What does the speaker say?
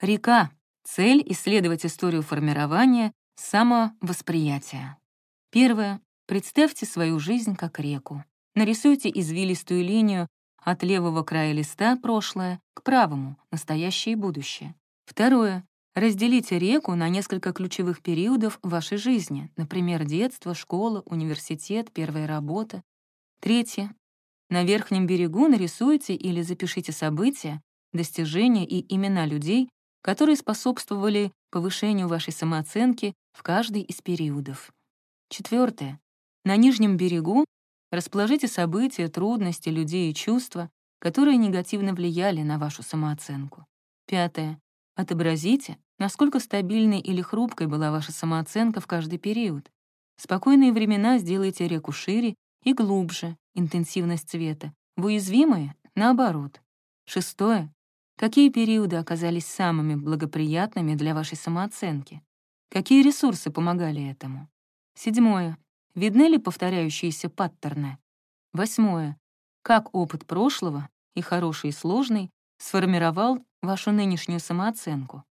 Река — цель исследовать историю формирования самовосприятия. Первое. Представьте свою жизнь как реку. Нарисуйте извилистую линию от левого края листа прошлое к правому настоящее и будущее. Второе. Разделите реку на несколько ключевых периодов вашей жизни, например, детство, школа, университет, первая работа. Третье. На верхнем берегу нарисуйте или запишите события, достижения и имена людей, которые способствовали повышению вашей самооценки в каждый из периодов. Четвертое. На нижнем берегу расположите события, трудности, людей и чувства, которые негативно влияли на вашу самооценку. Пятое. Отобразите, насколько стабильной или хрупкой была ваша самооценка в каждый период. Спокойные времена сделайте реку шире и глубже, интенсивность цвета. В уязвимые — наоборот. Шестое. Какие периоды оказались самыми благоприятными для вашей самооценки? Какие ресурсы помогали этому? Седьмое. Видны ли повторяющиеся паттерны? Восьмое. Как опыт прошлого, и хороший, и сложный, сформировал вашу нынешнюю самооценку?